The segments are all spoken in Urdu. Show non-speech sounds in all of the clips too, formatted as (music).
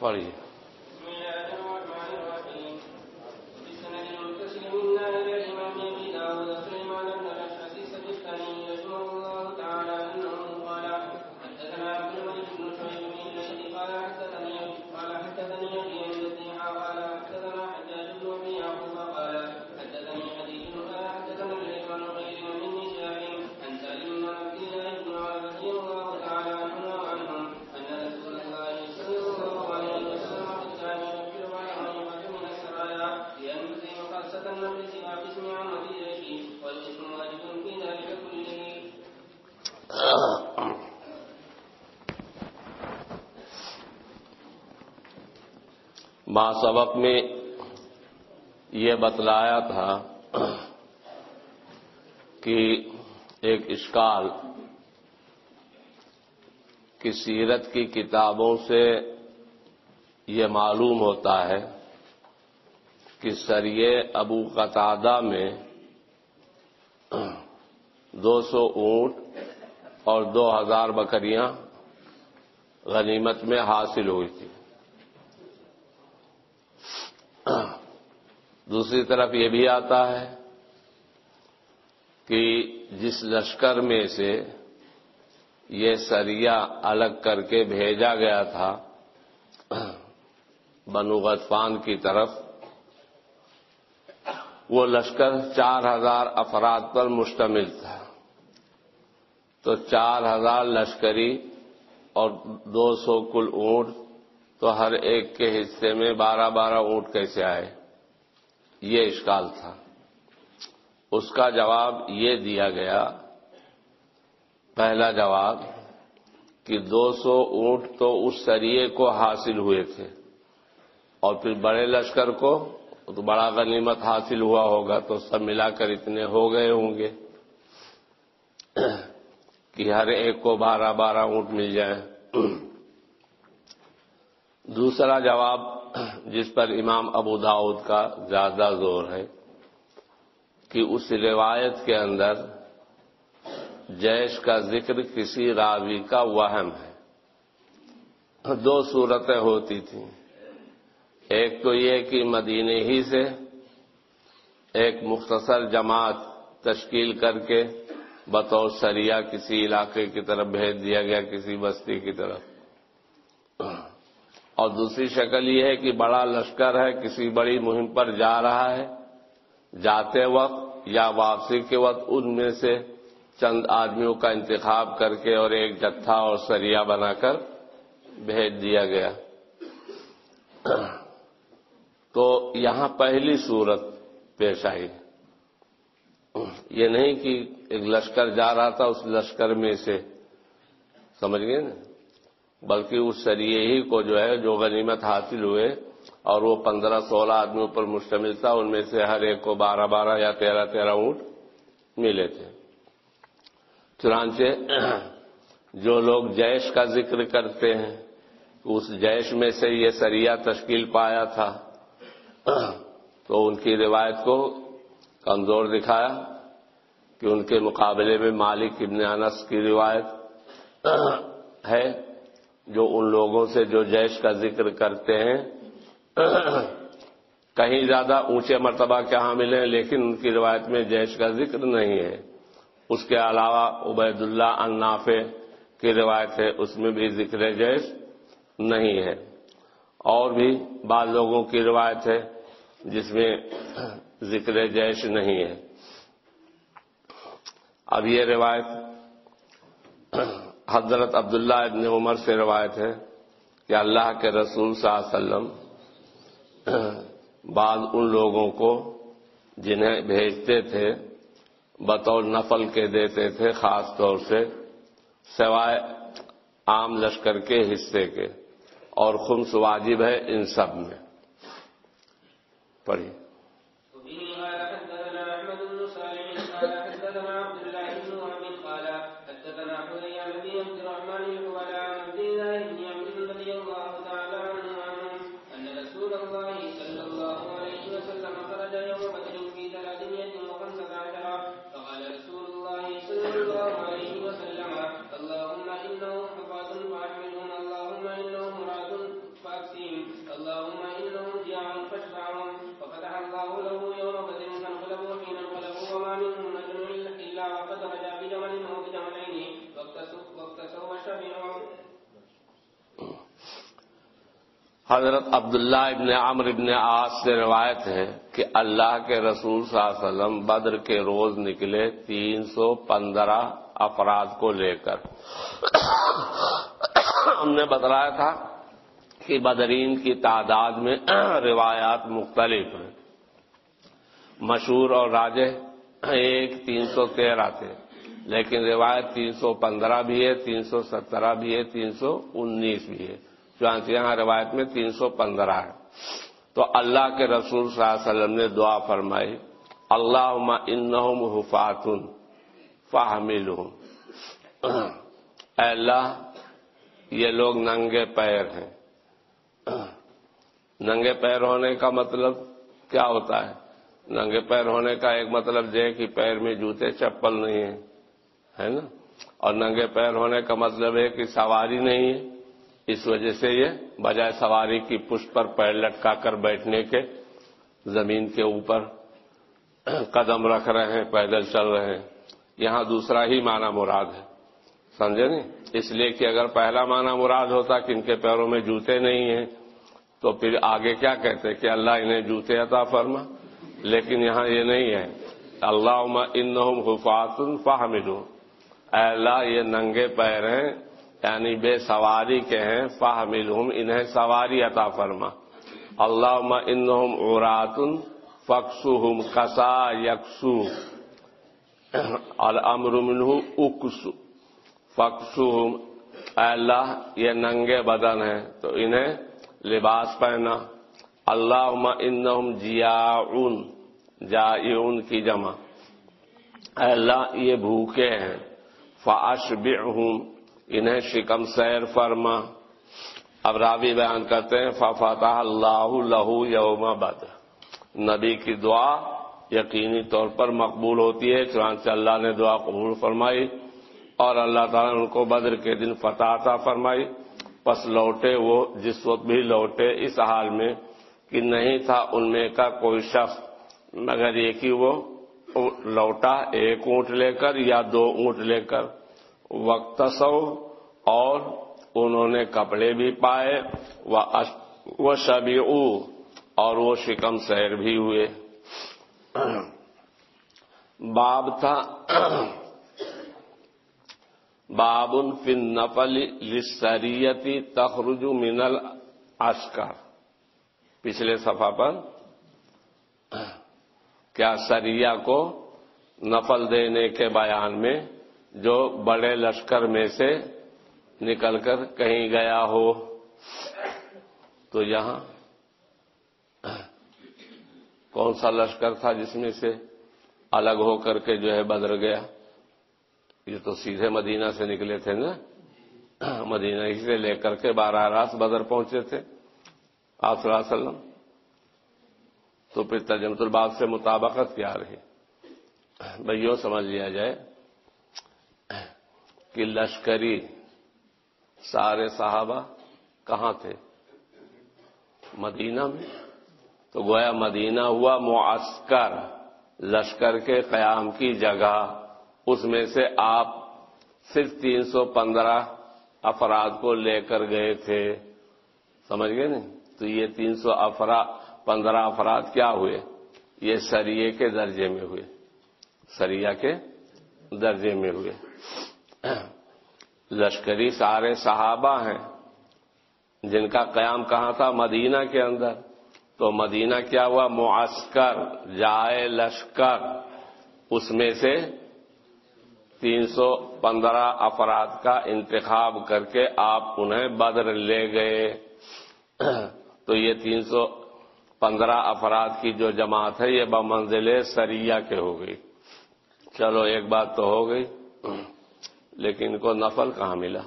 پڑھیے سبق میں یہ بتلایا تھا کہ ایک اشکال کہ سیرت کی کتابوں سے یہ معلوم ہوتا ہے کہ سریے ابو قطادہ میں دو سو اونٹ اور دو ہزار بکریاں غنیمت میں حاصل ہوئی تھی دوسری طرف یہ بھی آتا ہے کہ جس لشکر میں سے یہ سریا الگ کر کے بھیجا گیا تھا، بنو غطفان کی طرف، وہ لشکر چار ہزار افراد پر مشتمل تھا۔ تو چار ہزار لشکری اور دو سو کل اونٹ، تو ہر ایک کے حصے میں بارہ بارہ اونٹ کیسے آئے؟ یہ اشکال تھا۔ اس کا جواب یہ دیا گیا، پہلا جواب، کہ دو سو اونٹ تو اس سریے کو حاصل ہوئے تھے۔ اور پھر بڑے لشکر کو تو بڑا غنیمت حاصل ہوا ہوگا، تو سب ملا کر اتنے ہو گئے ہوں گے کہ ہر ایک کو بارہ بارہ اونٹ مل جائے دوسرا جواب جس پر امام ابو داود کا زیادہ زور ہے کہ اس روایت کے اندر جیش کا ذکر کسی راوی کا وہم ہے۔ دو صورتیں ہوتی تھیں۔ ایک تو یہ کہ مدینے ہی سے ایک مختصر جماعت تشکیل کر کے بطور سریا کسی علاقے کی طرف بھیج دیا گیا، کسی بستی کی طرف۔ اور دوسری شکل یہ ہے کہ بڑا لشکر ہے، کسی بڑی مہم پر جا رہا ہے، جاتے وقت یا واپسی کے وقت ان میں سے چند آدمیوں کا انتخاب کر کے اور ایک جتھا اور سریا بنا کر بھیج دیا گیا۔ تو یہاں پہلی صورت پیش آئی۔ یہ نہیں کہ ایک لشکر جا رہا تھا، اس لشکر میں سے، سمجھ گئے نا؟ بلکہ اس سریے ہی کو جو ہے، جو غنیمت حاصل ہوئے اور وہ پندرہ سولہ آدمیوں پر مشتمل تھا، ان میں سے ہر ایک کو بارہ بارہ یا تیرہ تیرہ اونٹ ملے تھے۔ چنانچہ (clears throat) جو لوگ جیش کا ذکر کرتے ہیں، اس جیش میں سے یہ سریا تشکیل پایا تھا۔ (clears throat) تو ان کی روایت کو کمزور دکھایا کہ ان کے مقابلے میں مالک ابن انس کی روایت (clears throat) ہے۔ جو ان لوگوں سے جو جیش کا ذکر کرتے ہیں، (clears throat) کہیں زیادہ اونچے مرتبہ کے حامل ہیں، لیکن ان کی روایت میں جیش کا ذکر نہیں ہے۔ اس کے علاوہ عبید اللہ النافع کی روایت ہے، اس میں بھی ذکر جیش نہیں ہے۔ اور بھی بعض لوگوں کی روایت ہے، جس میں (clears throat) ذکر جیش نہیں ہے۔ اب یہ روایت (clears throat) حضرت عبداللہ ابن عمر سے روایت ہے کہ اللہ کے رسول صلی اللہ علیہ وسلم (clears throat) بعض ان لوگوں کو جنہیں بھیجتے تھے، بطور نفل کے دیتے تھے، خاص طور سے سوائے عام لشکر کے حصے کے، اور خمس واجب ہے ان سب میں۔ پڑھیے۔ حضرت عبداللہ ابن عمر ابن آس سے روایت ہے کہ اللہ کے رسول صلی اللہ علیہ وسلم بدر کے روز نکلے تین سو پندرہ افراد کو لے کر۔ ہم نے بتلایا تھا کہ بدرین کی تعداد میں روایات مختلف ہیں۔ مشہور اور راجے ایک تین سو تیرہ تھے، لیکن روایت تین سو پندرہ بھی ہے، تین سو سترہ بھی ہے، تین سو انیس بھی ہے۔ چانچہ یہاں روایت میں تین سو پندرہ ہے۔ تو اللہ کے رسول صلی اللہ علیہ وسلم نے دعا فرمائی اللہ انہم حفاتن فاہمل اے اللہ، یہ لوگ ننگے پیر ہیں۔ ننگے پیر ہونے کا مطلب کیا ہوتا ہے؟ ننگے پیر ہونے کا ایک مطلب یہ کہ پیر میں جوتے چپل نہیں ہیں، ہے نا؟ اور ننگے پیر ہونے کا مطلب ہے کہ سواری نہیں ہے۔ اس وجہ سے یہ بجائے سواری کی پشت پر پیر لٹکا کر بیٹھنے کے زمین کے اوپر قدم رکھ رہے ہیں، پیدل چل رہے ہیں۔ یہاں دوسرا ہی معنی مراد ہے۔ سمجھے نہیں؟ اس لیے کہ اگر پہلا معنی مراد ہوتا کہ ان کے پیروں میں جوتے نہیں ہیں، تو پھر آگے کیا کہتے؟ کہ اللہ انہیں جوتے عطا فرما۔ لیکن یہاں یہ نہیں ہے۔ اللہ ان حفاظ فاہمل اے اللہ، یہ ننگے پیر ہیں۔ یعنی بے سواری کے ہیں فاہمل انہیں سواری عطا فرما۔ اللہ ان عراتن فخصو کسا یکسو۔ المر منہ اکسو۔ فخصو اللہ، یہ ننگے بدن ہیں، تو انہیں لباس پہنا۔ اللہ ان جیا جا کی جمع۔ اللہ، یہ بھوکے ہیں۔ فاش انہیں شکم سیر فرما۔ اب راوی بیان کرتے ہیں، ففتح اللہ لہو یوم بدر۔ نبی کی دعا یقینی طور پر مقبول ہوتی ہے، چنانچہ اللہ نے دعا قبول فرمائی اور اللہ تعالیٰ نے ان کو بدر کے دن فتح عطا فرمائی۔ پس لوٹے وہ جس وقت بھی لوٹے اس حال میں کہ نہیں تھا ان میں کا کوئی شخص، مگر ایک ہی وہ لوٹا، ایک اونٹ لے کر یا دو اونٹ لے کر۔ وقت سو اور انہوں نے کپڑے بھی پائے، وہ شبی اور وہ شکم سیر بھی ہوئے۔ باب تھا باب فن نفل لسریتی تخرج منل اشکر پچھلے صفحہ پر، کیا سریا کو نفل دینے کے بیان میں جو بڑے لشکر میں سے نکل کر کہیں گیا ہو۔ تو یہاں کون سا لشکر تھا جس میں سے الگ ہو کر کے جو ہے بدر گیا؟ یہ تو سیدھے مدینہ سے نکلے تھے نا۔ مدینہ ہی سے لے کر کے بارہ راس بدر پہنچے تھے۔ آپ صلی اللہ علیہ وسلم۔ تو پھر ترجمت الباب سے مطابقت کیا رہی؟ بھائیوں سمجھ لیا جائے کہ لشکری سارے صحابہ کہاں تھے؟ مدینہ میں۔ تو گویا مدینہ ہوا معسکر، لشکر کے قیام کی جگہ۔ اس میں سے آپ صرف تین سو پندرہ افراد کو لے کر گئے تھے۔ سمجھ گئے نا تو یہ تین سو افراد پندرہ افراد کیا ہوئے؟ یہ سریے کے درجے میں ہوئے۔ سریا کے درجے میں ہوئے۔ لشکری سارے صحابہ ہیں۔ جن کا قیام کہاں تھا؟ مدینہ کے اندر۔ تو مدینہ کیا ہوا؟ معسکر، جائے لشکر۔ اس میں سے تین سو پندرہ افراد کا انتخاب کر کے آپ انہیں بدر لے گئے۔ (clears throat) تو یہ تین سو پندرہ افراد کی جو جماعت ہے، یہ بمنزل سریا کے ہو گئی۔ چلو، ایک بات تو ہو گئی۔ (clears throat) لیکن ان کو نفل کہاں ملا؟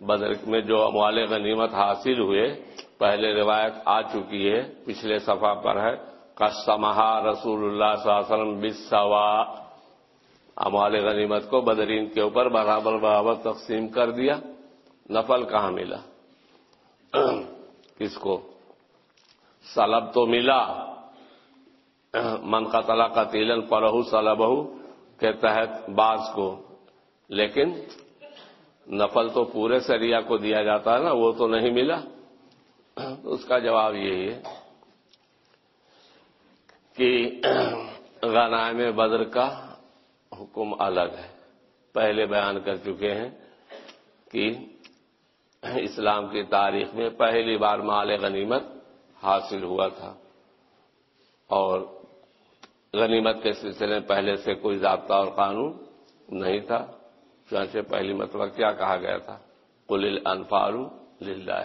بدر میں جو اموال غنیمت حاصل ہوئے، پہلے روایت آ چکی ہے، پچھلے صفحہ پر ہے کسمہا رسول اللہ صلی اللہ علیہ وسلم بسوا اموال غنیمت کو بدرین کے اوپر برابر برابر تقسیم کر دیا، نفل کہاں ملا؟ کس کو؟ سلب تو ملا، من قتل قتیلن فرح سلبہ۔ کے تحت بعض کو، لیکن نفل تو پورے سریا کو دیا جاتا ہے نا، وہ تو نہیں ملا۔ تو اس کا جواب یہی ہے کہ غنائم بدر کا حکم الگ ہے۔ پہلے بیان کر چکے ہیں کہ اسلام کی تاریخ میں پہلی بار مال غنیمت حاصل ہوا تھا اور غنیمت کے سلسلے میں پہلے سے کوئی ضابطہ اور قانون نہیں تھا چونچہ پہلی مرتبہ کیا کہا گیا تھا؟ کل الانفارو للہ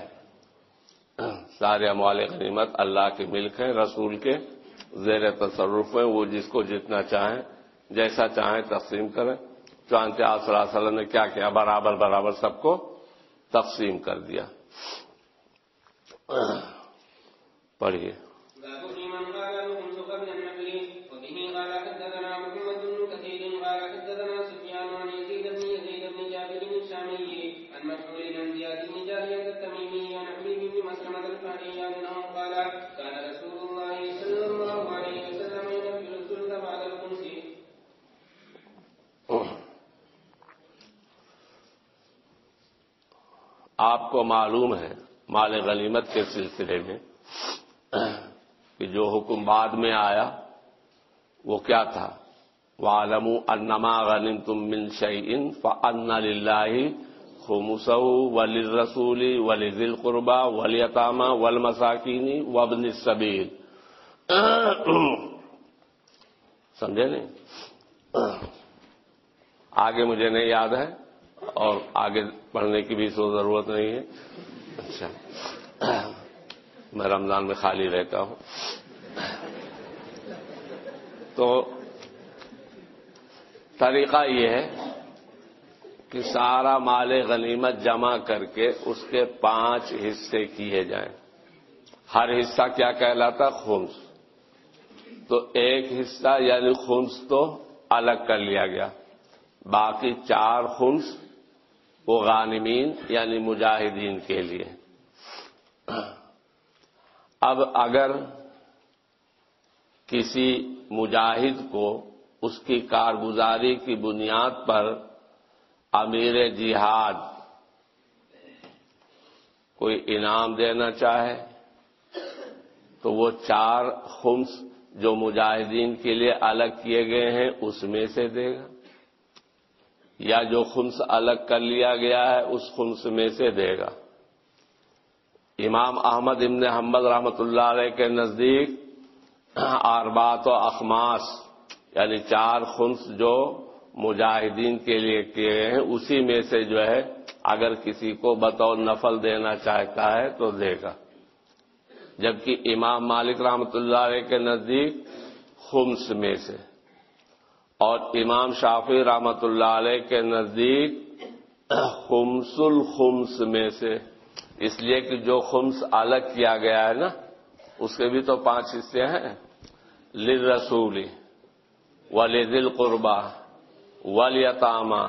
سارے اموال غنیمت اللہ کے ملک ہیں، رسول کے زیر تصرف میں وہ جس کو جتنا چاہیں، جیسا چاہیں تقسیم کریں۔ چانچہ آپ صلی اللہ علیہ وسلم نے کیا کیا؟ برابر برابر سب کو تقسیم کر دیا۔ پڑھیے۔ قال حدثنا محمد بن كثير قال حدثنا سفيان عن يزيد بن يزيد بن جابر الشامي عن مشهور بن زياد بن جارية التميمي عن حبيب بن مسلمة الفهري انه قال، كان رسول الله صلى الله عليه وسلم ينفل الثلث بعد الخمس. آپ کو معلوم ہے مال غنیمت کے سلسلے میں کہ جو حکم بعد میں آیا وہ کیا تھا؟ وعلم انما غنم تم من شعین فن اللہ خمسو ولی رسولی ولی ذل قربا ولیطامہ ول مساکینی وبن صبیر سمجھے نہیں؟ (coughs) آگے مجھے نہیں یاد ہے اور آگے پڑھنے کی بھی سو ضرورت نہیں ہے. اچھا. (coughs) میں رمضان میں خالی رہتا ہوں. تو طریقہ یہ ہے کہ سارا مال غنیمت جمع کر کے اس کے پانچ حصے کیے جائیں۔ ہر حصہ کیا کہلاتا؟ خمس تو ایک حصہ یعنی خمس تو الگ کر لیا گیا۔ باقی چار خمس وہ غانمین یعنی مجاہدین کے لیے۔ اب اگر کسی مجاہد کو اس کی کارگزاری کی بنیاد پر امیر جہاد کوئی انعام دینا چاہے، تو وہ چار خمس جو مجاہدین کے لیے الگ کیے گئے ہیں، اس میں سے دے گا۔ یا جو خمس الگ کر لیا گیا ہے، اس خمس میں سے دے گا۔ امام احمد ابن حمد رحمت اللہ علیہ کے نزدیک اربات و اخماس یعنی چار خمس جو مجاہدین کے لیے کیے گئے ہیں، اسی میں سے جو ہے، اگر کسی کو بطور نفل دینا چاہتا ہے تو دے گا۔ جبکہ امام مالک رحمت اللہ علیہ کے نزدیک خمس میں سے۔ اور امام شافی رحمت اللہ علیہ کے نزدیک خمس الخمس میں سے۔ اس لیے کہ جو خمس الگ کیا گیا ہے نا اس کے بھی تو پانچ حصے ہیں۔ لل رسولی ولی دل قربا ولیطامہ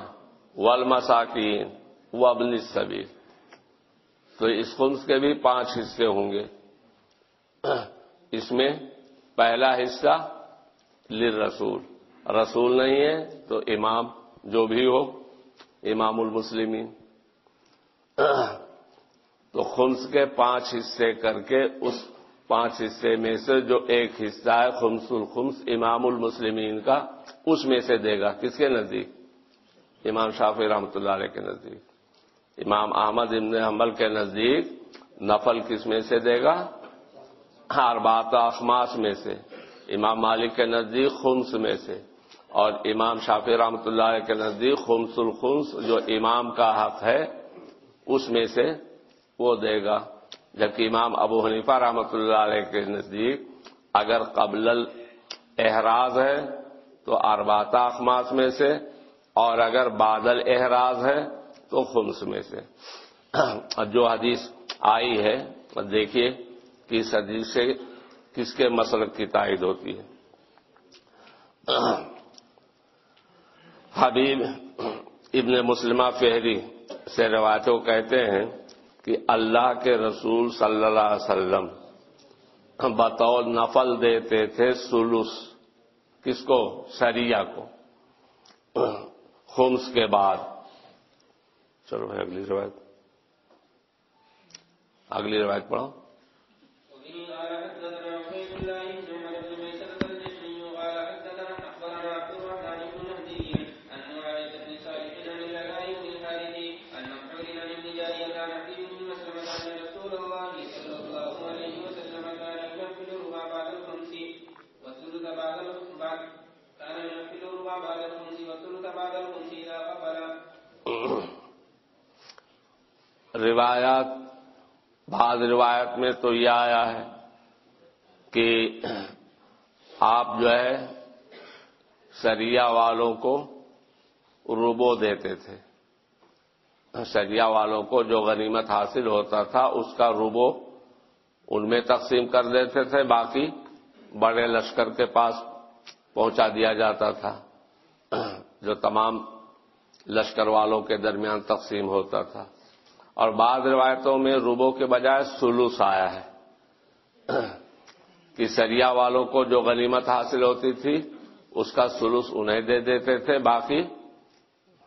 ول مساکین و ابن صبیر تو اس خمس کے بھی پانچ حصے ہوں گے۔ اس میں پہلا حصہ لل رسول رسول نہیں ہے تو امام جو بھی ہو، امام المسلمین۔ تو خمس کے پانچ حصے کر کے اس پانچ حصے میں سے جو ایک حصہ ہے خمس الخمس امام المسلمین کا، اس میں سے دے گا۔ کس کے نزدیک؟ امام شافی رحمۃ اللہ علیہ کے نزدیک۔ امام احمد ابن حمل کے نزدیک نفل کس میں سے دے گا؟ ہر بات اخماس میں سے۔ امام مالک کے نزدیک خمس میں سے۔ اور امام شافی رحمۃ اللہ علیہ کے نزدیک خمس الخمس جو امام کا حق ہے، اس میں سے وہ دے گا۔ جبکہ امام ابو حنیفہ رحمۃ اللہ علیہ کے نزدیک اگر قبل احراز ہے تو ارباتا اخماس میں سے، اور اگر بادل احراز ہے تو خمس میں سے۔ جو حدیث آئی ہے دیکھیے کہ اس حدیث سے کس کے مسلک کی تائید ہوتی ہے۔ حبیب ابن مسلمہ فہری سے روایتوں کہتے ہیں کہ اللہ کے رسول صلی اللہ علیہ وسلم بطور نفل دیتے تھے سلوس کس کو؟ شریعہ کو۔ خمس کے بعد۔ چلو بھائی، اگلی روایت۔ اگلی روایت پڑھو۔ روایات، بعض روایت میں تو یہ آیا ہے کہ آپ جو ہے سریا والوں کو روبو دیتے تھے۔ سریا والوں کو جو غنیمت حاصل ہوتا تھا، اس کا روبو ان میں تقسیم کر دیتے تھے، باقی بڑے لشکر کے پاس پہنچا دیا جاتا تھا۔ جو تمام لشکر والوں کے درمیان تقسیم ہوتا تھا۔ اور بعض روایتوں میں روبو کے بجائے سلوس آیا ہے۔ کہ سریا والوں کو جو غنیمت حاصل ہوتی تھی، اس کا سلوس انہیں دے دیتے تھے باقی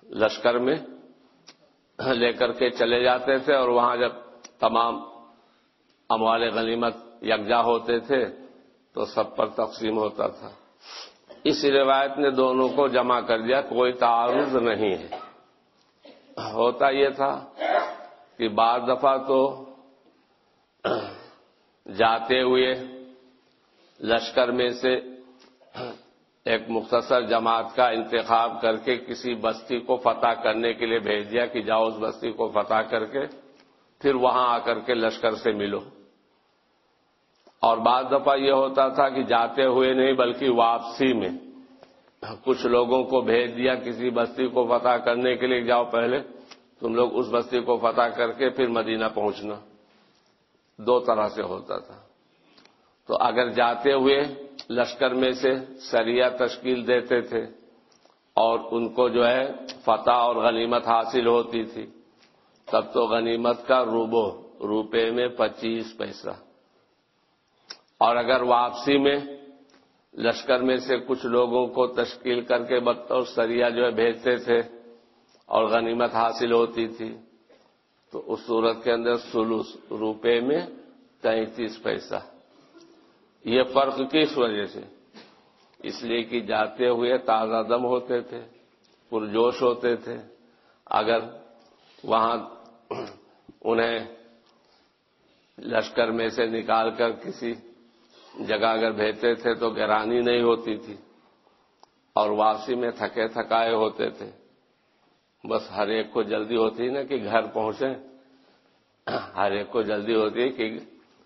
لشکر میں لے کر کے چلے جاتے تھے اور وہاں جب تمام اموال غنیمت یکجا ہوتے تھے تو سب پر تقسیم ہوتا تھا۔ اس روایت نے دونوں کو جمع کر دیا، کوئی تعارض نہیں ہے۔ ہوتا یہ تھا کہ بعض دفعہ تو جاتے ہوئے لشکر میں سے ایک مختصر جماعت کا انتخاب کر کے کسی بستی کو فتح کرنے کے لیے بھیج دیا کہ جاؤ اس بستی کو فتح کر کے پھر وہاں آ کر کے لشکر سے ملو۔ اور بعض دفعہ یہ ہوتا تھا کہ جاتے ہوئے نہیں بلکہ واپسی میں کچھ لوگوں کو بھیج دیا کسی بستی کو فتح کرنے کے لیے جاؤ پہلے۔ تم لوگ اس بستی کو فتح کر کے پھر مدینہ پہنچنا۔ دو طرح سے ہوتا تھا۔ تو اگر جاتے ہوئے لشکر میں سے سریا تشکیل دیتے تھے اور ان کو جو ہے فتح اور غنیمت حاصل ہوتی تھی، تب تو غنیمت کا روبو، روپے میں پچیس پیسہ۔ اور اگر واپسی میں لشکر میں سے کچھ لوگوں کو تشکیل کر کے بطور سریا جو ہے بھیجتے تھے اور غنیمت حاصل ہوتی تھی تو اس صورت کے اندر سلوس روپے میں تینتیس پیسہ۔ یہ فرق کس وجہ سے؟ اس لیے کہ جاتے ہوئے تازہ دم ہوتے تھے، پرجوش ہوتے تھے۔ اگر وہاں انہیں لشکر میں سے نکال کر کسی جگہ اگر بھیجتے تھے تو گرانی نہیں ہوتی تھی اور واپسی میں تھکے تھکائے ہوتے تھے۔ بس ہر ایک کو جلدی ہوتی ہے نا کہ گھر پہنچے۔ ہر ایک کو جلدی ہوتی ہے کہ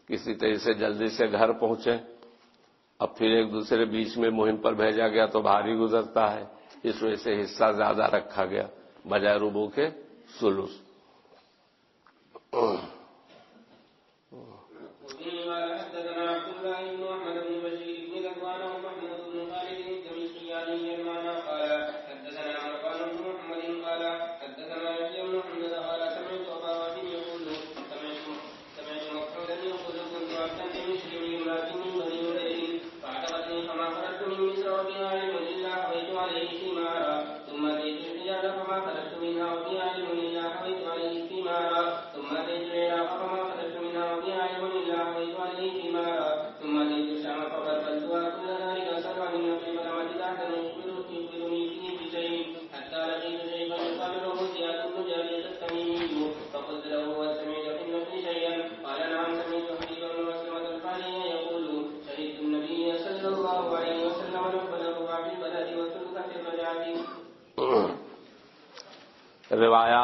کسی طرح سے جلدی سے گھر پہنچے۔ اب پھر ایک دوسرے بیچ میں مہم پر بھیجا گیا تو بھاری گزرتا ہے۔ اس وجہ سے حصہ زیادہ رکھا گیا بجائے روبو کے سلوس۔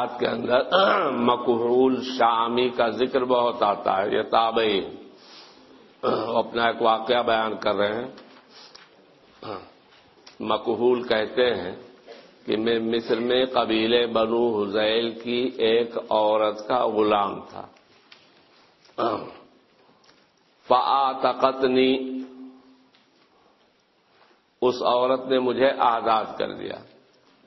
روایات کے اندر (clears throat) مقبول شامی کا ذکر بہت آتا ہے۔ یہ تابعی اپنا ایک واقعہ بیان کر رہے ہیں۔ (clears throat) مقبول کہتے ہیں کہ میں مصر میں قبیلے بنو حزیل کی ایک عورت کا غلام تھا۔ (clears throat) فعتقتنی اس عورت نے مجھے آزاد کر دیا۔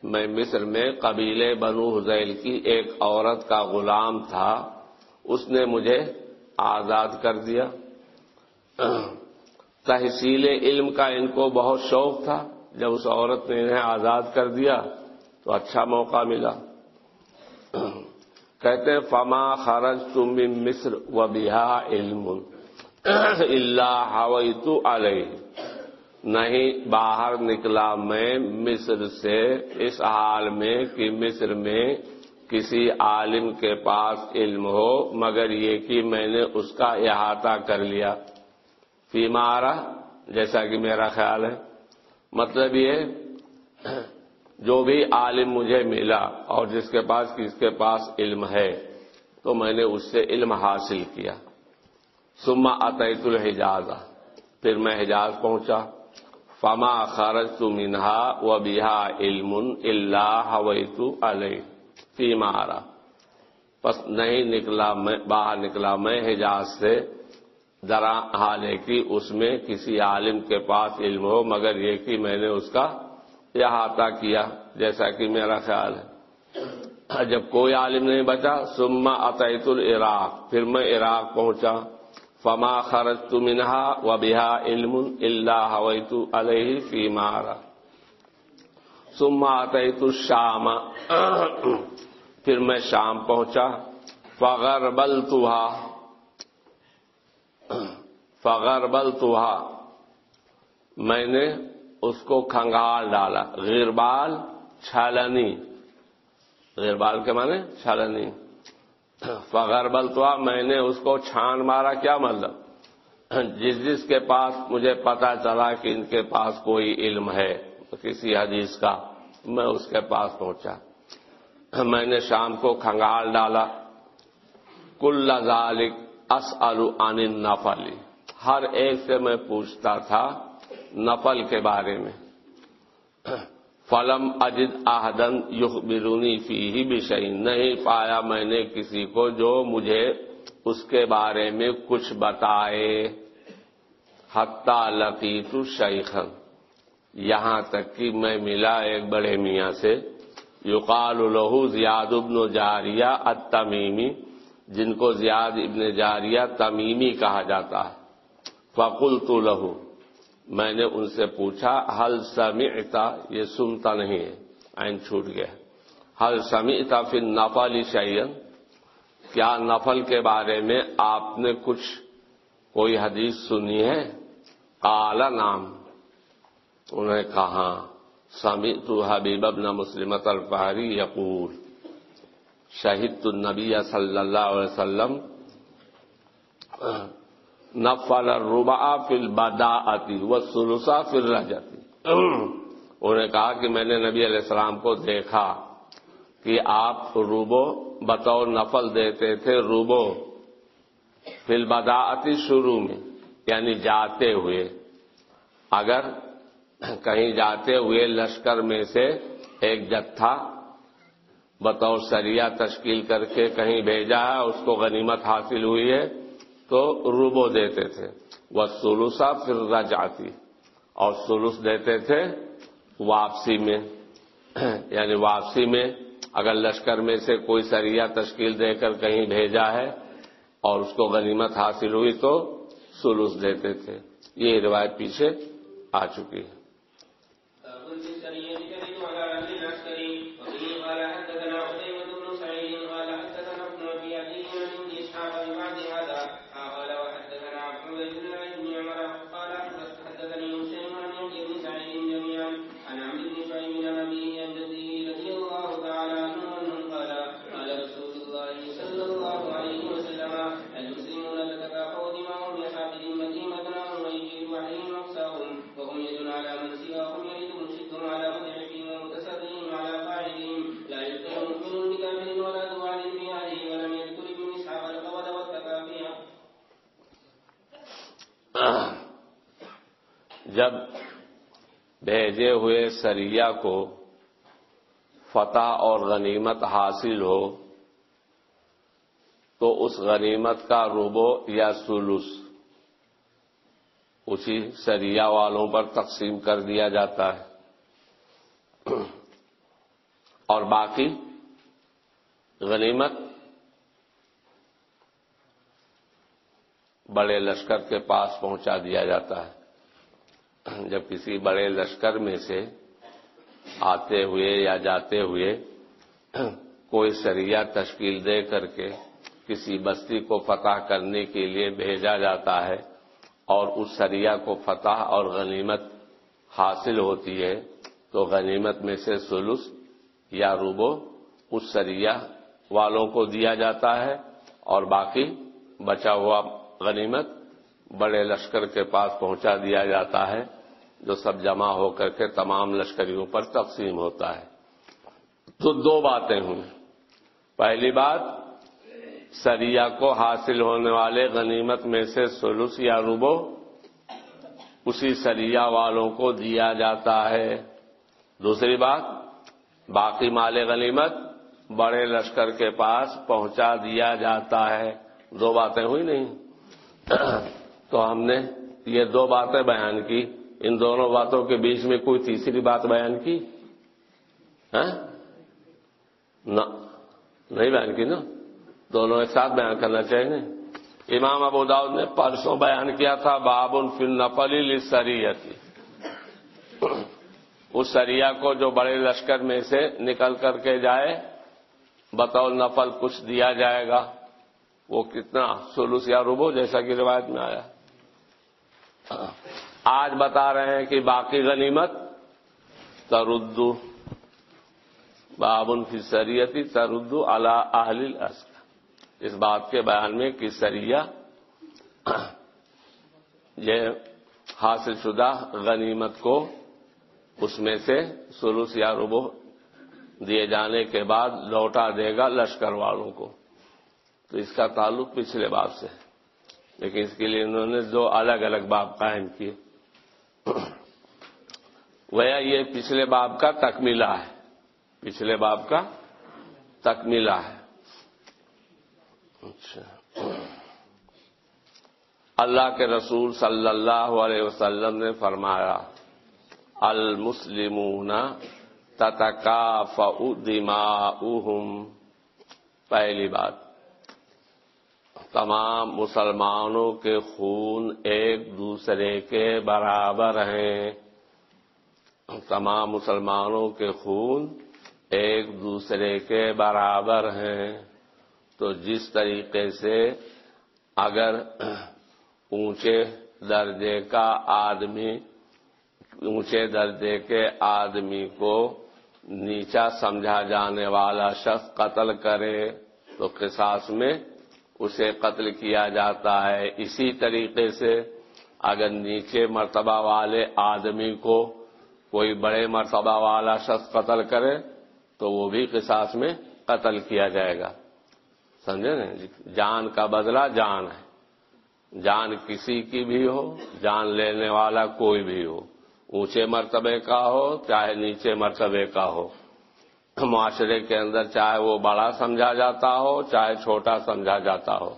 میں مصر میں قبیلے بنو حزیل کی ایک عورت کا غلام تھا۔ اس نے مجھے آزاد کر دیا۔ تحصیل علم کا ان کو بہت شوق تھا۔ جب اس عورت نے انہیں آزاد کر دیا تو اچھا موقع ملا۔ کہتے ہیں، فما خرج تم مصر و بہا علم اللہ تو علیہ نہیں باہر نکلا میں مصر سے اس حال میں کہ مصر میں کسی عالم کے پاس علم ہو، مگر یہ کہ میں نے اس کا احاطہ کر لیا۔ فیمارا جیسا کہ میرا خیال ہے۔ مطلب یہ (clears throat) جو بھی عالم مجھے ملا اور جس کے پاس، کس کے پاس علم ہے، تو میں نے اس سے علم حاصل کیا۔ سما عطیت الحجاز پھر میں حجاز پہنچا۔ فما خرج تو منہا و بہا علم اللہ ہویت علیہ بس نہیں نکلا میں، باہر نکلا میں حجاز سے ذرا حال ہے کہ اس میں کسی عالم کے پاس علم ہو، مگر یہ کہ میں نے اس کا احاطہ کیا، جیسا کہ میرا خیال ہے۔ جب کوئی عالم نہیں بچا سما عطیت العراق۔ پھر میں عراق پہنچا۔ فما خرج تو منہا علم اللہ ہویت علیہ فی مارا سما عطیت الشام. (clears throat) پھر میں شام پہنچا. فغر بل فغر بل میں نے اس کو کھنگال ڈالا. غیربال چھالنی. غیربال کے معنی چھالنی. فغر بل میں نے اس کو چھان مارا، کیا مطلب؟ جس جس کے پاس مجھے پتا چلا کہ ان کے پاس کوئی علم ہے، کسی حدیث کا، میں اس کے پاس پہنچا۔ میں نے شام کو کھنگال ڈالا۔ کل ذالک اس عن نفلی ہر ایک سے میں پوچھتا تھا نفل کے بارے میں۔ فلم اجد آہدن یخ برونی فی ہی بشعین نہیں پایا میں نے کسی کو جو مجھے اس کے بارے میں کچھ بتائے۔ حتہ لقیت شیخن یہاں تک کہ میں ملا ایک بڑے میاں سے۔ یقال لہو زیاد ابن جاریہ التمیمی، جن کو زیاد ابن جاریہ تمیمی کہا جاتا ہے۔ فقل تو لہو میں نے ان سے پوچھا حل سمعتا یہ سنتا نہیں ہے آئین چھوٹ گیا۔ حل سمعتا پھر نفل شعین کیا نفل کے بارے میں آپ نے کچھ کوئی حدیث سنی ہے؟ کالا نام انہوں نے کہا سمی تو حبیب ابن مسلمت الفہری یقول شہید النبی صلی اللہ علیہ وسلم نفل الربا فل بدا آتی وہ سلوسا پھر رہ جاتی انہوں نے کہا کہ میں نے نبی علیہ السلام کو دیکھا کہ آپ روبو بطور نفل دیتے تھے، روبو فل بداعتی شروع میں یعنی جاتے ہوئے۔ اگر کہیں جاتے ہوئے لشکر میں سے ایک جتھا بطور سریا تشکیل کر کے کہیں بھیجا ہے، اس کو غنیمت حاصل ہوئی ہے۔ تو روبو دیتے تھے۔ وہ سلوسا پھر جاتی اور سلوس دیتے تھے واپسی میں۔ (clears throat) یعنی واپسی میں اگر لشکر میں سے کوئی سریا تشکیل دے کر کہیں بھیجا ہے اور اس کو غنیمت حاصل ہوئی تو سلوس دیتے تھے۔ یہ روایت پیچھے آ چکی ہے۔ جب بھیجے ہوئے سریا کو فتح اور غنیمت حاصل ہو، تو اس غنیمت کا روبو یا سلوس اسی سریا والوں پر تقسیم کر دیا جاتا ہے۔ اور باقی غنیمت بڑے لشکر کے پاس پہنچا دیا جاتا ہے۔ (clears throat) جب کسی بڑے لشکر میں سے آتے ہوئے یا جاتے ہوئے (clears throat) کوئی سریہ تشکیل دے کر کے کسی بستی کو فتح کرنے کے لیے بھیجا جاتا ہے اور اس سریہ کو فتح اور غنیمت حاصل ہوتی ہے، تو غنیمت میں سے سلس یا روبو اس سریہ والوں کو دیا جاتا ہے اور باقی بچا ہوا غنیمت بڑے لشکر کے پاس پہنچا دیا جاتا ہے، جو سب جمع ہو کر کے تمام لشکریوں پر تقسیم ہوتا ہے۔ تو دو باتیں ہوئی پہلی بات، سریا کو حاصل ہونے والے غنیمت میں سے سلوس یا روبو، اسی سریا والوں کو دیا جاتا ہے۔ دوسری بات، باقی مال غنیمت بڑے لشکر کے پاس پہنچا دیا جاتا ہے۔ دو باتیں ہوئی نہیں۔ تو ہم نے یہ دو باتیں بیان کی۔ ان دونوں باتوں کے بیچ میں کوئی تیسری بات بیان کی؟ ہاں؟ نہیں بیان کی نا؟ دونوں ایک ساتھ بیان کرنا چاہیے۔ امام ابو داؤد نے پرسوں بیان کیا تھا باب فل نفلی سریتی اس سریا کو جو بڑے لشکر میں سے نکل کر کے جائے بطول نفل کچھ دیا جائے گا۔ وہ کتنا سلوس یا روبو جیسا کہ روایت میں آیا۔ آج بتا رہے ہیں کہ باقی غنیمت تردو، بابن فی سریتی تردو اللہ اہل اس بات کے بیان میں کہ سریا یہ حاصل شدہ غنیمت کو اس میں سے سلوس یا ربو دیے جانے کے بعد لوٹا دے گا لشکر والوں کو۔ تو اس کا تعلق پچھلے باب سے ہے۔ لیکن اس کے لیے انہوں نے دو الگ الگ باب قائم کیے۔ وہ یہ پچھلے باب کا تکمیلہ ہے۔ پچھلے باب کا تکمیلہ ہے۔ اچھا۔ اللہ کے رسول صلی اللہ علیہ وسلم نے فرمایا، المسلمون تتکاف دماؤہم۔ پہلی بات۔ تمام مسلمانوں کے خون ایک دوسرے کے برابر ہیں۔ تمام مسلمانوں کے خون ایک دوسرے کے برابر ہیں۔ تو جس طریقے سے اگر اونچے درجے کا آدمی، اونچے درجے کے آدمی کو نیچا سمجھا جانے والا شخص قتل کرے تو قصاص میں اسے قتل کیا جاتا ہے۔ اسی طریقے سے اگر نیچے مرتبہ والے آدمی کو کوئی بڑے مرتبہ والا شخص قتل کرے تو وہ بھی قصاص میں قتل کیا جائے گا۔ سمجھے نا جی؟ جان کا بدلہ جان ہے۔ جان کسی کی بھی ہو، جان لینے والا کوئی بھی ہو۔ اونچے مرتبے کا ہو، چاہے نیچے مرتبے کا ہو۔ معاشرے کے اندر چاہے وہ بڑا سمجھا جاتا ہو، چاہے چھوٹا سمجھا جاتا ہو،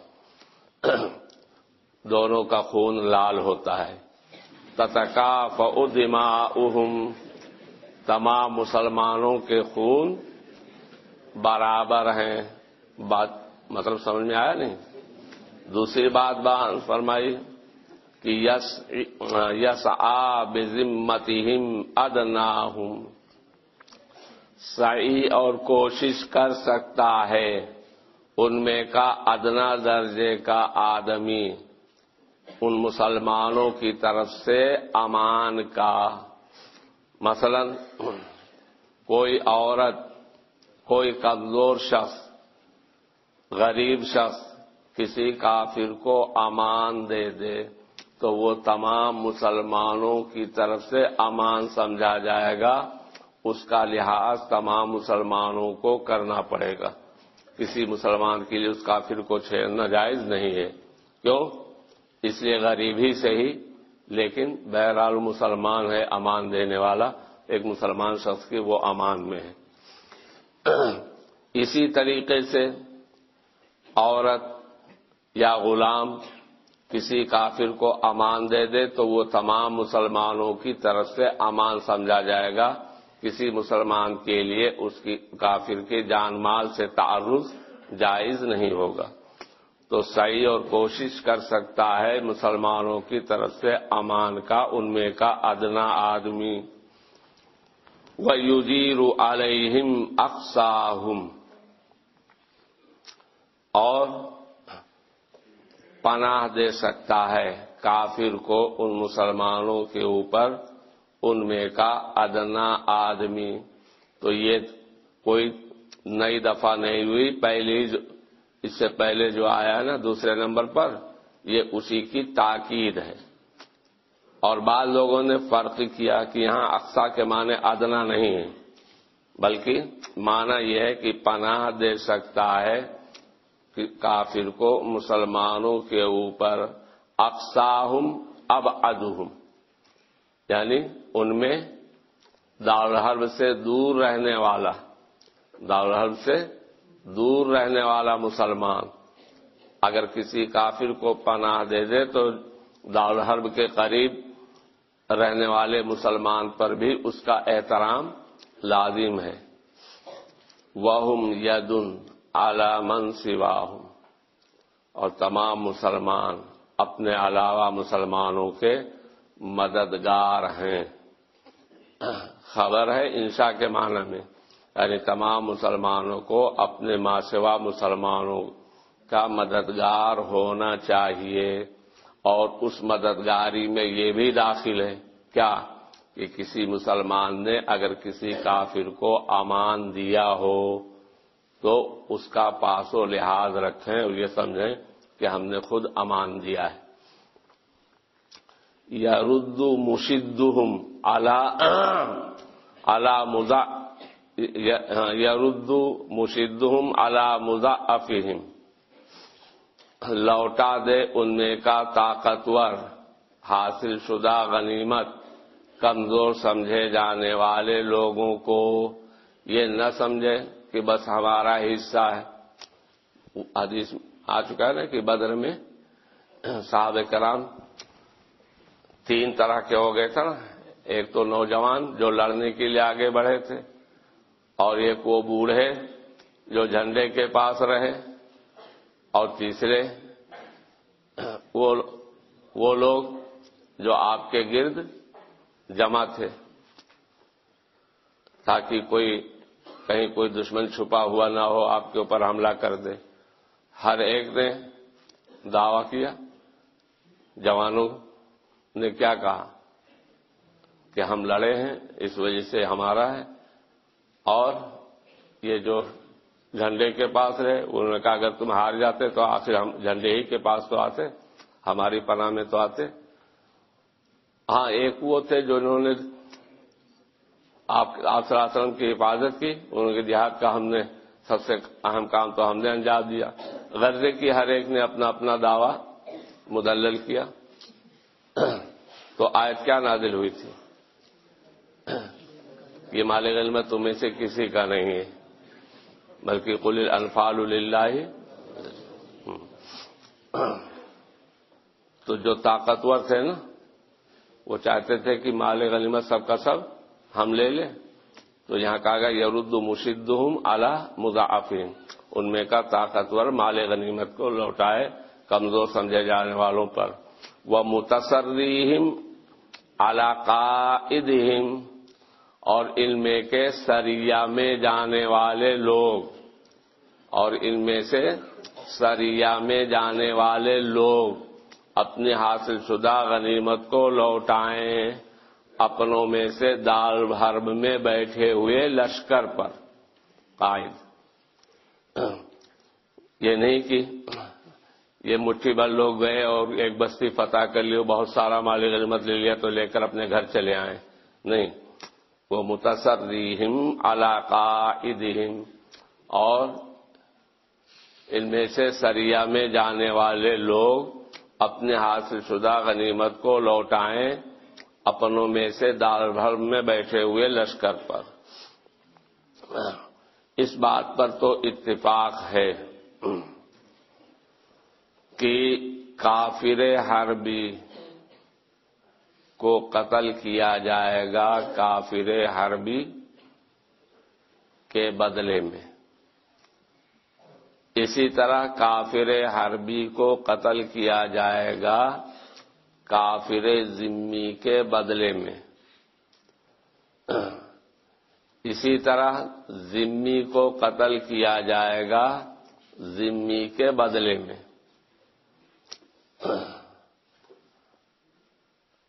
(clears throat) دونوں کا خون لال ہوتا ہے۔ تتکا فما اہم تمام مسلمانوں کے خون برابر ہیں۔ بات مطلب سمجھ میں آیا نہیں؟ دوسری بات بات فرمائی کہ یس یس آ بزمتیم ادنا ہوں صحیح اور کوشش کر سکتا ہے۔ ان میں کا ادنا درجے کا آدمی۔ ان مسلمانوں کی طرف سے امان کا۔ مثلا، کوئی عورت، کوئی کمزور شخص، غریب شخص کسی کافر کو امان دے دے تو وہ تمام مسلمانوں کی طرف سے امان سمجھا جائے گا۔ اس کا لحاظ تمام مسلمانوں کو کرنا پڑے گا۔ کسی مسلمان کے لیے اس کافر کو چھیڑنا جائز نہیں ہے۔ کیوں؟ اس لیے غریب ہی سے ہی۔ لیکن بہرحال مسلمان ہے امان دینے والا۔ ایک مسلمان شخص کی وہ امان میں ہے۔ (clears throat) اسی طریقے سے عورت یا غلام کسی کافر کو امان دے دے تو وہ تمام مسلمانوں کی طرف سے امان سمجھا جائے گا۔ کسی مسلمان کے لیے اس کی کافر کے جان مال سے تعرض جائز نہیں ہوگا۔ تو صحیح اور کوشش کر سکتا ہے مسلمانوں کی طرف سے امان کا، ان میں کا ادنا آدمی۔ وہ یوزیر علیہم اقساہم اور پناہ دے سکتا ہے کافر کو ان مسلمانوں کے اوپر۔ ان میں کا ادنا آدمی۔ تو یہ کوئی نئی دفعہ نہیں ہوئی۔ پہلی اس سے پہلے جو آیا ہے نا دوسرے نمبر پر، یہ اسی کی تاکید ہے۔ اور بعض لوگوں نے فرق کیا کہ یہاں اقسا کے معنی ادنا نہیں ہے، بلکہ معنی یہ ہے کہ پناہ دے سکتا ہے کہ کافر کو مسلمانوں کے اوپر اقساہم اب ادہم یعنی ان میں دارالحرب سے دور رہنے والا دارالحرب سے دور رہنے والا مسلمان۔ اگر کسی کافر کو پناہ دے دے تو دارالحرب کے قریب رہنے والے مسلمان پر بھی اس کا احترام لازم ہے۔ وہم یدن علامن سواہم اور تمام مسلمان اپنے علاوہ مسلمانوں کے مددگار ہیں۔ خبر ہے انشاء کے معنی میں یعنی تمام مسلمانوں کو اپنے ماں سوا مسلمانوں کا مددگار ہونا چاہیے۔ اور اس مددگاری میں یہ بھی داخل ہے، کیا؟ کہ کسی مسلمان نے اگر کسی کافر کو امان دیا ہو، تو اس کا پاس و لحاظ رکھیں اور یہ سمجھیں کہ ہم نے خود امان دیا ہے۔ یا ردو مشدہم مزا یا ردو مشدہم الا مزا لوٹا دے ان میں کا طاقتور، حاصل شدہ غنیمت، کمزور سمجھے جانے والے لوگوں کو۔ یہ نہ سمجھے کہ بس ہمارا حصہ ہے۔ حدیث آ چکا ہے نا کہ بدر میں صاحب کرام تین طرح کے ہو گئے تھے نا۔ ایک تو نوجوان جو لڑنے کے لیے آگے بڑھے تھے، اور ایک وہ بوڑھے جو جھنڈے کے پاس رہے۔ اور تیسرے، وہ لوگ جو آپ کے گرد جمع تھے، تاکہ کوئی، کہیں کوئی دشمن چھپا ہوا نہ ہو، آپ کے اوپر حملہ کر دے۔ ہر ایک نے دعوی کیا، جوانوں نے کیا کہا کہ ہم لڑے ہیں، اس وجہ سے ہمارا ہے۔ اور یہ جو جھنڈے کے پاس رہے، انہوں نے کہا اگر تم ہار جاتے تو آخر ہم جھنڈے ہی کے پاس تو آتے، ہماری پناہ میں تو آتے۔ ہاں ایک وہ تھے جو انہوں نے آپ وسلم کی حفاظت کی ان کے دیہات کا ہم نے سب سے اہم کام تو ہم نے انجام دیا۔ غزے کی ہر ایک نے اپنا اپنا دعویٰ مدلل کیا۔ تو آیت کیا نازل ہوئی تھی؟ یہ مال غلمت تمہیں سے کسی کا نہیں ہے، بلکہ قل الفال اللہ تو جو طاقتور تھے نا، وہ چاہتے تھے کہ مال غنیمت سب کا سب ہم لے لیں۔ تو یہاں کہا گیا، یرد مشد ہوں اعلی مضافین ان میں کا طاقتور مال غنیمت کو لوٹائے، کمزور سمجھے جانے والوں پر۔ وہ متصریم علاقائد اور ان میں کے سریا میں جانے والے لوگ اور ان میں سے سریا میں جانے والے لوگ اپنی حاصل شدہ غنیمت کو لوٹائیں، اپنوں میں سے دال بھرب میں بیٹھے ہوئے لشکر پر قائد۔ یہ نہیں کہ یہ مٹھی بھر لوگ گئے اور ایک بستی فتح کر لی، بہت سارا مالی غنیمت لے لیا تو لے کر اپنے گھر چلے آئے۔ نہیں، وہ متصر ریم علاقہ اور ان میں سے سریا میں جانے والے لوگ اپنے حاصل شدہ غنیمت کو لوٹائیں، اپنوں میں سے دار بھر میں بیٹھے ہوئے لشکر پر۔ اس بات پر تو اتفاق ہے۔ کہ کافر حربی کو قتل کیا جائے گا کافر حربی کے بدلے میں۔ اسی طرح کافر حربی کو قتل کیا جائے گا کافر ذمی کے بدلے میں۔ اسی طرح ذمی کو قتل کیا جائے گا ذمی کے بدلے میں۔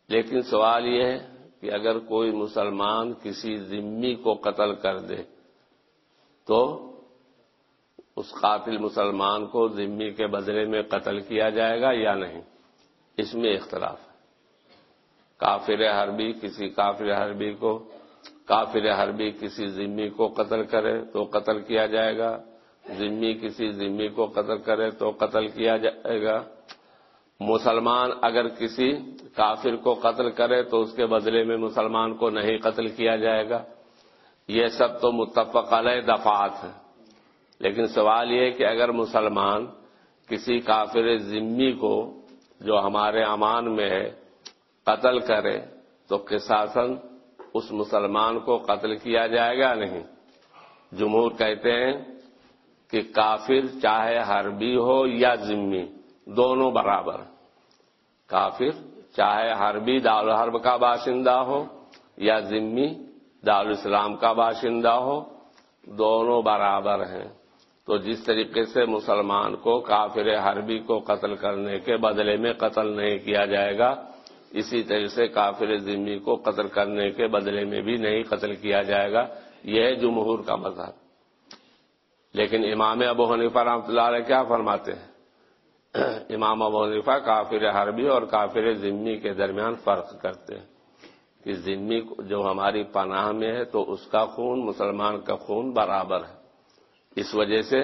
لیکن سوال یہ ہے کہ اگر کوئی مسلمان کسی ذمی کو قتل کر دے تو اس قاتل مسلمان کو ذمی کے بدلے میں قتل کیا جائے گا یا نہیں؟ اس میں اختلاف ہے۔ کافر حربی کسی کافر حربی کو، کافر حربی کسی ذمی کو قتل کرے تو قتل کیا جائے گا، ذمی کسی ذمی کو قتل کرے تو قتل کیا جائے گا۔ مسلمان اگر کسی کافر کو قتل کرے تو اس کے بدلے میں مسلمان کو نہیں قتل کیا جائے گا۔ یہ سب تو متفق علیہ دفعات ہیں۔ لیکن سوال یہ کہ اگر مسلمان کسی کافر ذمی کو جو ہمارے امان میں ہے قتل کرے تو کساسن اس مسلمان کو قتل کیا جائے گا نہیں۔ جمہور کہتے ہیں کہ کافر چاہے حربی ہو یا ذمی۔ دونوں برابر۔ کافر چاہے حربی دار الحرب کا باشندہ ہو یا ذمی دارالاسلام کا باشندہ ہو، دونوں برابر ہیں۔ تو جس طریقے سے مسلمان کو، کافر حربی کو قتل کرنے کے بدلے میں قتل نہیں کیا جائے گا، اسی طرح سے کافر ذمی کو قتل کرنے کے بدلے میں بھی نہیں قتل کیا جائے گا۔ یہ ہے جمہور کا مذہب۔ لیکن امام ابو حنیفہ رحمۃ اللہ علیہ کیا فرماتے ہیں؟ امام ابو حنیفہ کافر حربی اور کافر ذمی کے درمیان فرق کرتے ہیں کہ ذمی جو ہماری پناہ میں ہے تو اس کا خون مسلمان کا خون برابر ہے۔ اس وجہ سے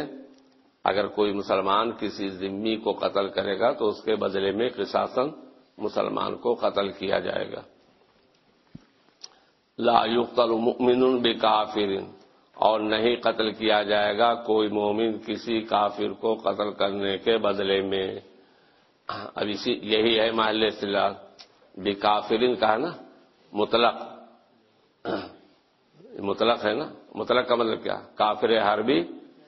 اگر کوئی مسلمان کسی ذمی کو قتل کرے گا تو اس کے بدلے میں قصاصن مسلمان کو قتل کیا جائے گا۔ لا يقتل مؤمن بکافر۔ اور نہیں قتل کیا جائے گا کوئی مومن کسی کافر کو قتل کرنے کے بدلے میں۔ اب اسی یہی ہے محل صلاح بکافرین کا ہے نا؟ مطلق۔ مطلق ہے نا؟ مطلق کا مطلب کیا؟ کافر حربی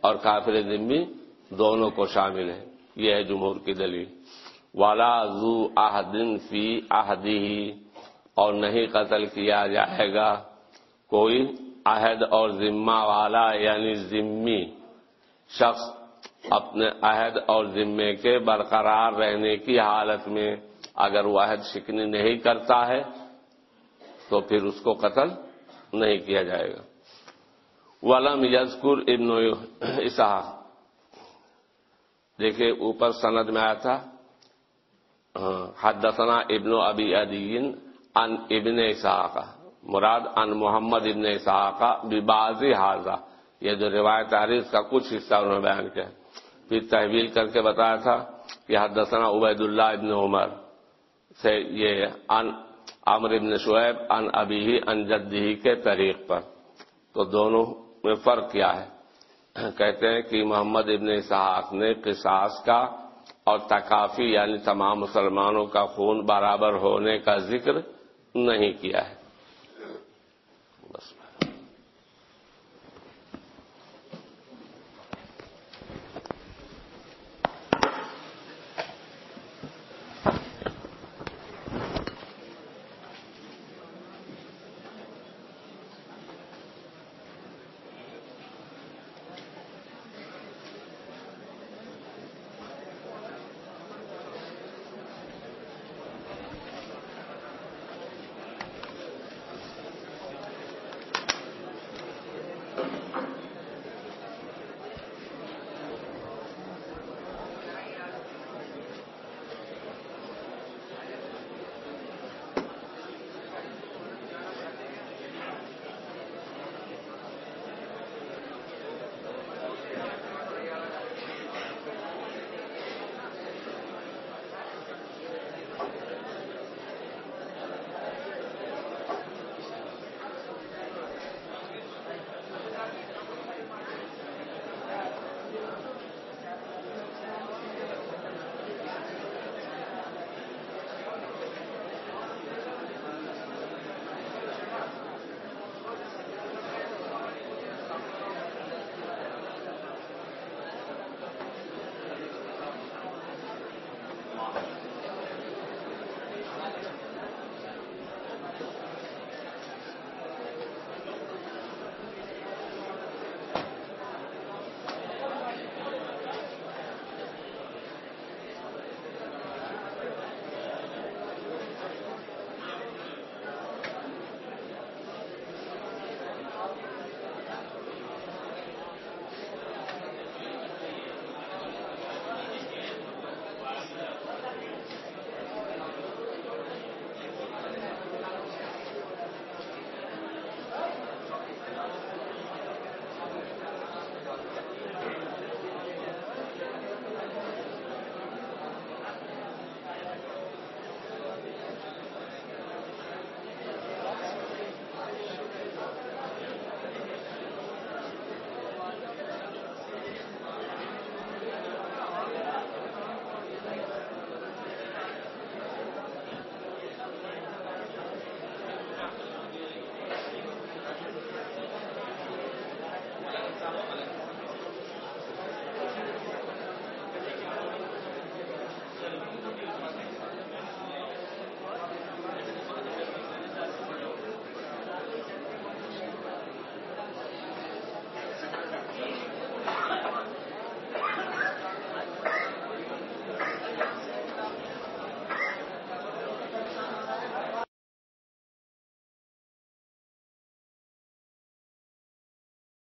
اور کافر ذمی دونوں کو شامل ہے یہ ہے جمہور کی دلیل۔ والا زو آہدن فی آہدی اور نہیں قتل کیا جائے گا کوئی عہد اور ذمہ والا یعنی ذمی شخص اپنے عہد اور ذمے کے برقرار رہنے کی حالت میں اگر وہ عہد شکنی نہیں کرتا ہے تو پھر اس کو قتل نہیں کیا جائے گا۔ ولم یزکر ابن اسحاق۔ دیکھیے اوپر سند میں آیا تھا، حدثنا ابن ابی ادین ان ابن اسحاق۔ مراد ان محمد ابن اسحاق ببازی حاضہ یہ جو روایت آ کا کچھ حصہ انہوں نے بیان کیا۔ پھر تحویل کر کے بتایا تھا کہ حدثنا عبید اللہ ابن عمر سے یہ ان عمر ابن شعیب ان ابی ان جدی کے طریق پر۔ تو دونوں میں فرق کیا ہے؟ کہتے ہیں کہ محمد ابن اسحاق نے قصاص کا اور تکافی یعنی تمام مسلمانوں کا خون برابر ہونے کا ذکر نہیں کیا ہے۔